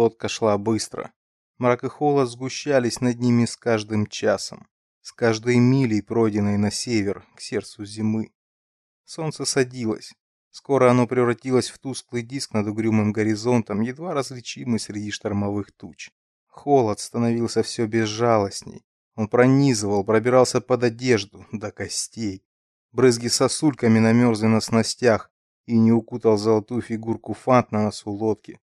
Лодка шла быстро. Мрак и холод сгущались над ними с каждым часом, с каждой милей, пройденной на север, к сердцу зимы. Солнце садилось. Скоро оно превратилось в тусклый диск над угрюмым горизонтом, едва различимый среди штормовых туч. Холод становился все безжалостней. Он пронизывал, пробирался под одежду, до костей. Брызги сосульками намерзли на снастях и не укутал золотую фигурку фант на носу лодки.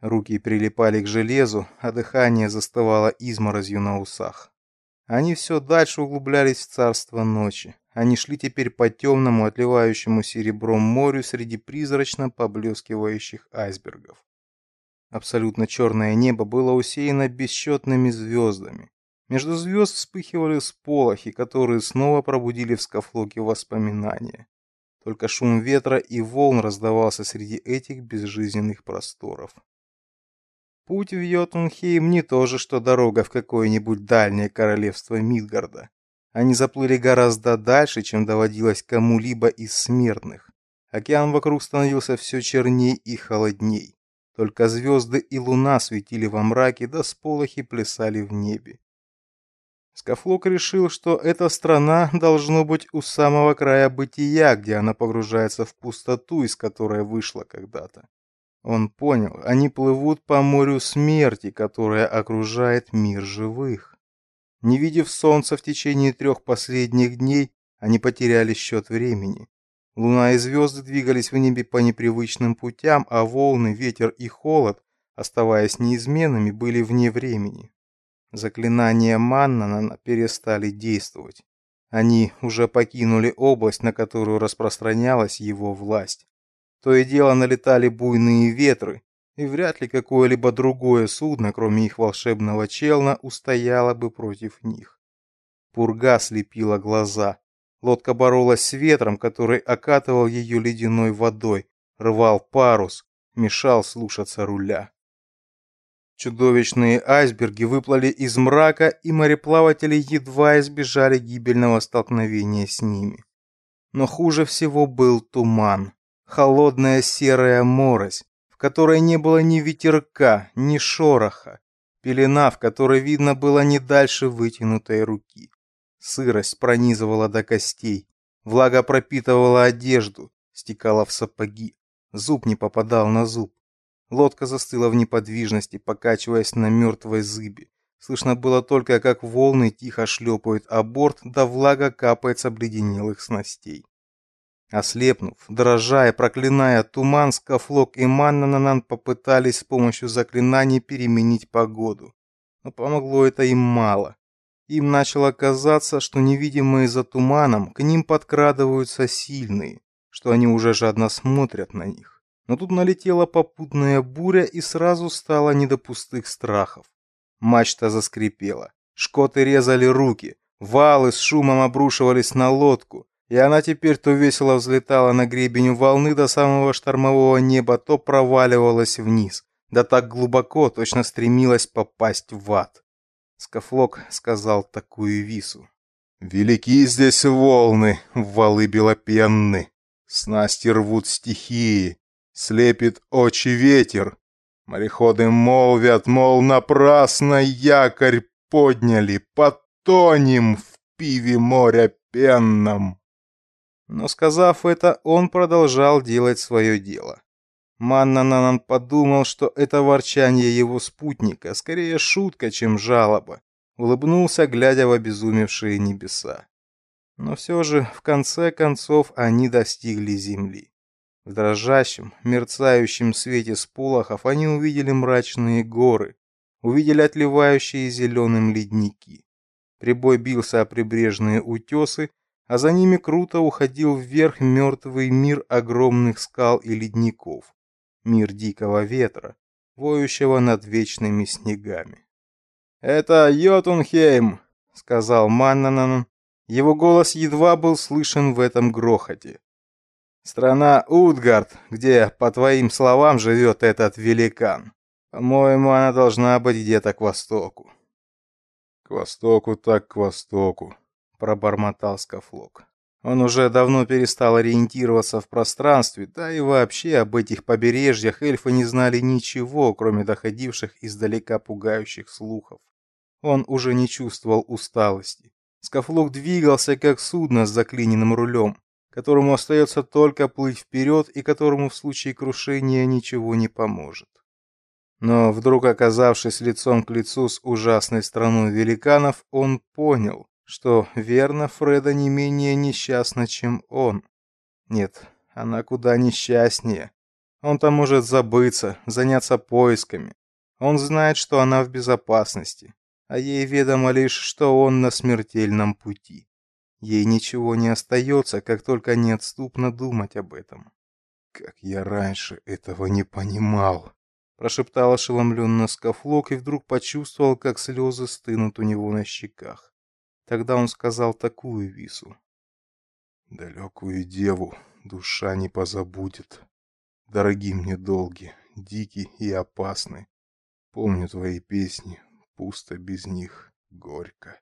Руки прилипали к железу, а дыхание застывало изморозью на усах. Они все дальше углублялись в царство ночи. Они шли теперь по темному, отливающему серебром морю среди призрачно поблескивающих айсбергов. Абсолютно черное небо было усеяно бесчетными звездами. Между звезд вспыхивали сполохи, которые снова пробудили в Скафлоке воспоминания. Только шум ветра и волн раздавался среди этих безжизненных просторов. Путь в Йотунхейм не то же, что дорога в какое-нибудь дальнее королевство Мидгарда. Они заплыли гораздо дальше, чем доводилось кому-либо из смертных. Океан вокруг становился все черней и холодней. Только звезды и луна светили во мраке, да сполохи плясали в небе. Скафлок решил, что эта страна должно быть у самого края бытия, где она погружается в пустоту, из которой вышла когда-то. Он понял, они плывут по морю смерти, которое окружает мир живых. Не видев солнца в течение трех последних дней, они потеряли счет времени. Луна и звезды двигались в небе по непривычным путям, а волны, ветер и холод, оставаясь неизменными, были вне времени. Заклинания Маннана перестали действовать. Они уже покинули область, на которую распространялась его власть. То и дело налетали буйные ветры, и вряд ли какое-либо другое судно, кроме их волшебного челна, устояло бы против них. Пурга слепила глаза. Лодка боролась с ветром, который окатывал ее ледяной водой, рвал парус, мешал слушаться руля. Чудовищные айсберги выплыли из мрака, и мореплаватели едва избежали гибельного столкновения с ними. Но хуже всего был туман, холодная серая морось, которой не было ни ветерка, ни шороха, пелена, в которой видно было не дальше вытянутой руки. Сырость пронизывала до костей, влага пропитывала одежду, стекала в сапоги, зуб не попадал на зуб. Лодка застыла в неподвижности, покачиваясь на мертвой зыбе. Слышно было только, как волны тихо шлепают о борт, да влага капает с обледенелых снастей. Ослепнув, дрожа и проклиная туман, Скафлок и Маннанан попытались с помощью заклинаний переменить погоду. Но помогло это им мало. Им начало казаться, что невидимые за туманом к ним подкрадываются сильные, что они уже жадно смотрят на них. Но тут налетела попутная буря и сразу стало не до пустых страхов. Мачта заскрипела, шкоты резали руки, валы с шумом обрушивались на лодку, и она теперь то весело взлетала на гребень волны до самого штормового неба, то проваливалась вниз, да так глубоко, точно стремилась попасть в ад. Скафлок сказал такую вису. «Велики здесь волны, валы белопенны, снасти рвут стихии, слепит очи ветер. Мореходы молвят, мол, напрасно якорь подняли, потонем в пиве моря пенном». Но сказав это, он продолжал делать свое дело. Маннанан подумал, что это ворчание его спутника, скорее шутка, чем жалоба. Улыбнулся, глядя в обезумевшие небеса. Но все же, в конце концов, они достигли земли. В дрожащем, мерцающем свете сполохов они увидели мрачные горы, увидели отливающие зеленым ледники. Прибой бился о прибрежные утесы, а за ними круто уходил вверх мертвый мир огромных скал и ледников, мир дикого ветра, воющего над вечными снегами. «Это Йотунхейм!» — сказал Маннанан. Его голос едва был слышен в этом грохоте. «Страна Утгард, где, по твоим словам, живет этот великан. По-моему, она должна быть где-то к востоку». «К востоку так к востоку», пробормотал Скафлок. Он уже давно перестал ориентироваться в пространстве, да и вообще об этих побережьях эльфы не знали ничего, кроме доходивших издалека пугающих слухов. Он уже не чувствовал усталости. Скафлок двигался как судно с заклиненным рулем, которому остается только плыть вперед и которому в случае крушения ничего не поможет. Но вдруг оказавшись лицом к лицу с ужасной страной великанов, он понял, что верно Фреда не менее несчастна, чем он. Нет, она куда несчастнее. Он-то может забыться, заняться поисками. Он знает, что она в безопасности, а ей ведомо лишь, что он на смертельном пути. Ей ничего не остается, как только неотступно думать об этом. Как я раньше этого не понимал, прошептал ошеломленно Скафлок и вдруг почувствовал, как слезы стынут у него на щеках. Тогда он сказал такую вису. Далекую деву душа не позабудет. Дороги мне долги, дикий и опасны. Помню твои песни, пусто без них, горько.